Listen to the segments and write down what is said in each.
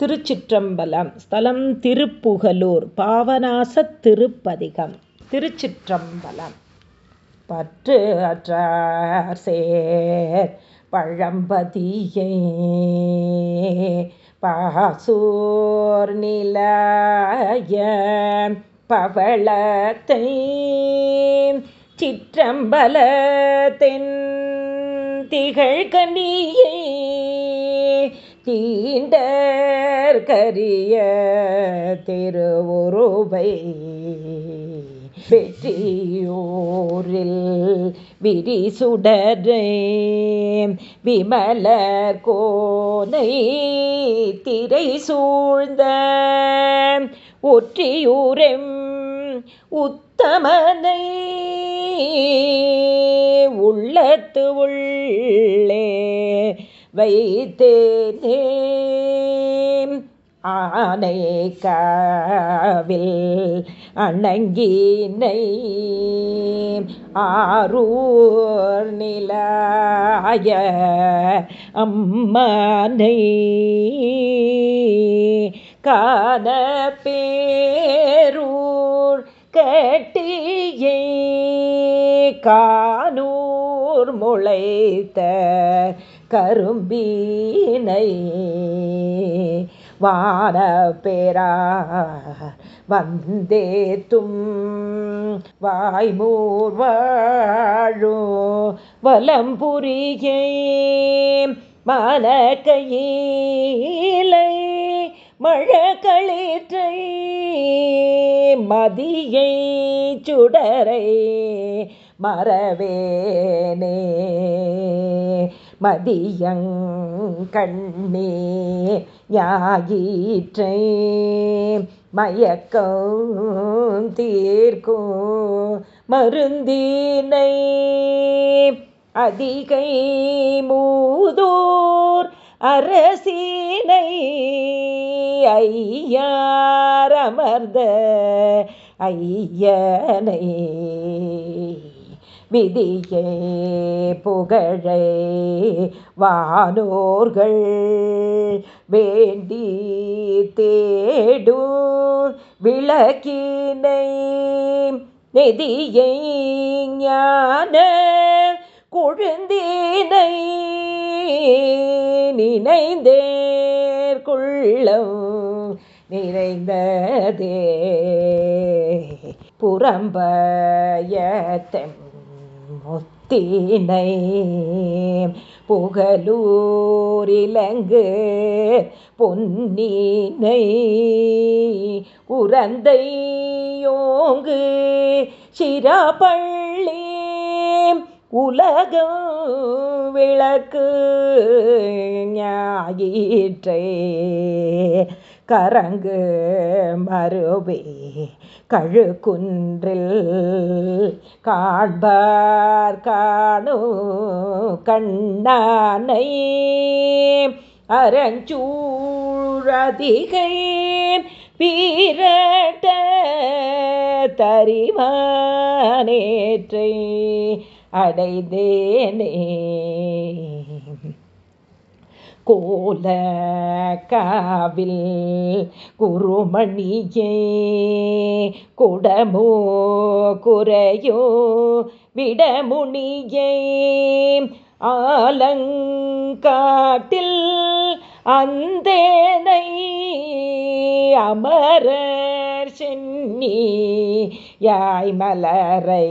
திருச்சிற்றம்பலம் ஸ்தலம் திருப்புகலூர் பாவனாச திருப்பதிகம். திருச்சிற்றம்பலம். பற்று அற்றார் சேர் பழம்பதியே பாசூர் நிலைய பவளத்தை சிற்றம்பலத்தின் திகழ்கனியே தீண்டர் கரிய திருவுருவை வெற்றியோரில் விரிசுடரே. விமல கோனை திரை சூழ்ந்த ஒற்றியூரெம் உத்தமனை உள்ளத்து உள்ளே வைத்தேனே ஆனை காவில் அணங்கினை ஆரூர் நிலாய அம்மனை காண பேரூர் கட்டியே. கானூர் முளைத்த கரும்பீனை வான பெறா வந்தேத்தும் வாய்மூர் வாழோ வலம்புரியை மலக்கையிலை மழக்களிற்றை மதியை சுடரை மறவேனே. மதியங்கண்ணே யாயிற்றை மயக்கம் தீர்க்கும் மருந்தினை அதிகை மூதூர் அரசினை ஐயாரமர்ந்த ஐயனை. விதியே புகழை வானோர்கள் வேண்டி தேடு விளக்கினை. நெதியை ஞான கொழுந்தினை நினைந்தேற்குள்ளம் நிறைந்ததே. புறம்பயத்தன் முத்தினை புகலூரிலங்கு பொன்னினை உரந்தையோங்கு சிராபள்ளி உலகம் விளக்கு ஞாயிற்றே. கரங்கு மறுபே கழுக்குன்றில் காண்பார் காணு கண்ணானை. அரஞ்சூழதிகை பீரட்ட தரிமானேற்றை அடைந்தேனே. கோல காவில் குருமணியே குடமோ குறையோ விடமுனியே. ஆலங்காட்டில் அந்தேனை அமரர் சென்னி யாய் மலரை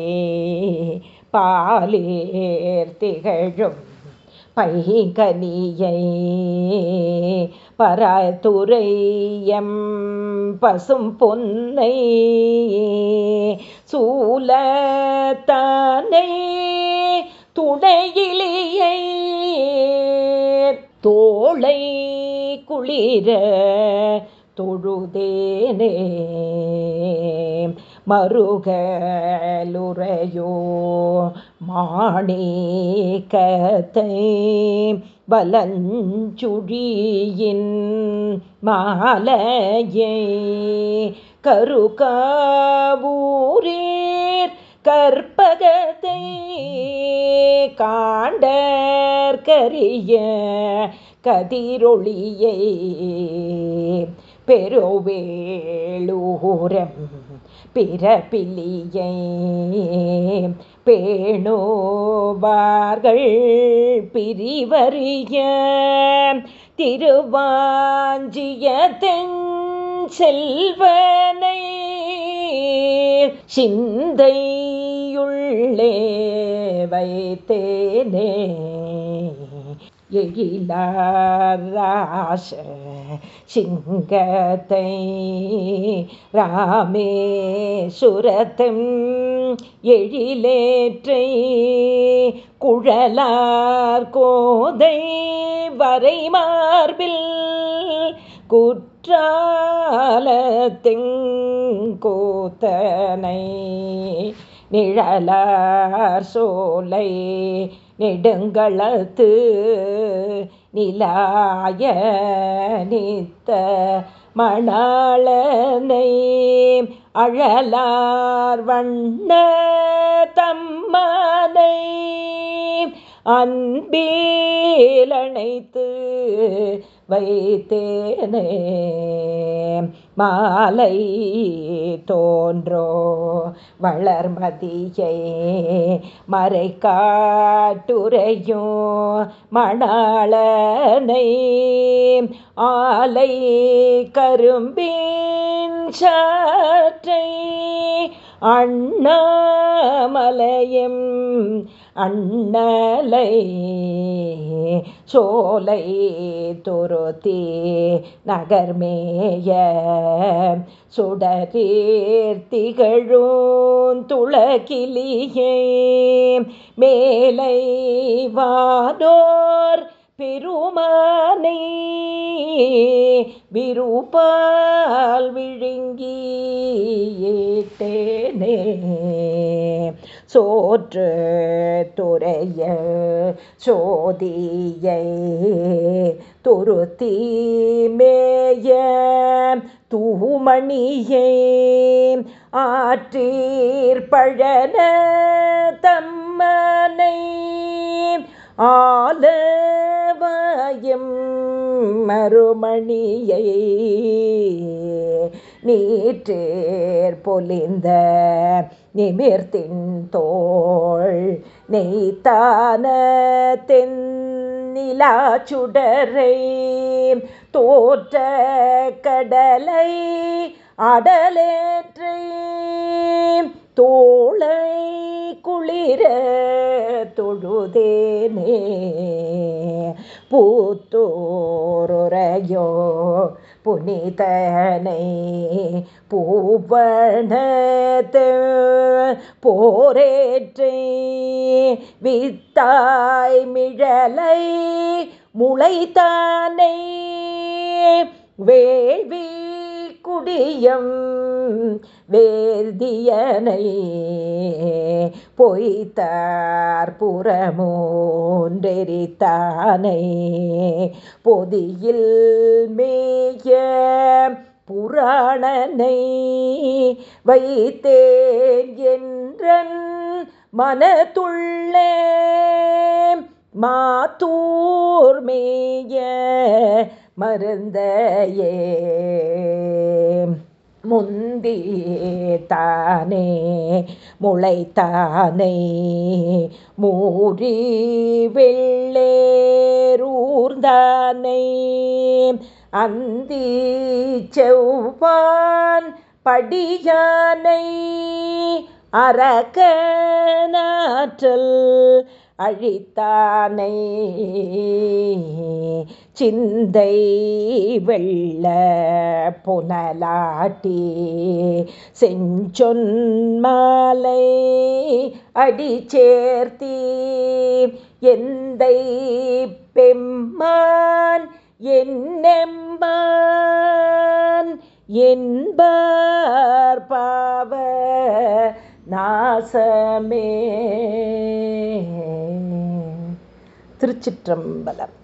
பாலேர் திகழும் பைகனியை பரதுரையம் பசும் பொன்னை சூலத்தானை துணையிலியை தோளை குளிர தொழுதேனே மருகலுரையோ மாணிக்கத்தை வலஞ்சுழியின் மாலையை கருகாவூரீர் கற்பகத்தை காண்டற்கரிய கதிரொளியை பெருவேளூரம் பிறப்பிலியை பேணோபார்கள் பிரிவறிய. திருவாஞ்சியதென் செல்வனை சிந்தையுள்ளே வைத்தேனே. எழிலாராச சிங்கத்தை ராமேசுரத்தம் எழிலேற்றை குழலார் கோதை வரை மார்பில் குற்றாலத்திங்கூத்தனை நிழலார் சோலை நெடுங்களத்து நிலாய நித்த மணாளனை அழலார் வண்ண தம்மனை அன்பீலணைத்து வைத்தேனே. மாலை தோன்றோ வளர்மதியை மறை காட்டுரையோ மணாளனை ஆலை கரும்பின் சாற்றை அண்ணாமலையும் அண்ணலை சோலை துருத்தி நகர்மேய சுடரீர் திகழும் துளகிலியே. மேலை வானோர் பெருமானை விருப்பால் விழுங்கி ஏட்டேனே சோற்று துறைய சோதியை துருத்தி மேய தூமணியை ஆற்றீர் பழன தம்மனை ஆலவயம் மறுமணியை நீற்றேர் பொலிந்த நிமிர்த்தின் தோள் நெய்த்தான தென்னிலா சுடரை தோற்ற கடலை அடலேற்றை தோளை குளிர தொழுதேனே. பூத்தோருரையோ புனிதனை பூவணத்து போரேற்றை வித்தாய் மிழலை முளைத்தானை. வேள்வி குடியம் வேர்தியனை பொய்த்தார் புறமோன்றெரித்தானை. பொதியில் மேய புராணனை வைத்தேன் என்றன் மனத்துள்ளே. மாத்தூர் மேய மருந்தையே. முந்தி தானே முளைத்தானே மூறி வெள்ளேரூர்ந்தானே அந்தி செவ்வான் படியானை. அரக்கனாற்றல் அழித்தானை. சிந்தை வெள்ள புனலாட்டி. செஞ்சொன்மாலை அடி சேர்த்தி எந்தை பெம்மான் என்னெம்பான் என்பார் பாவ நாசமே. திருச்சிற்றம்பலம்.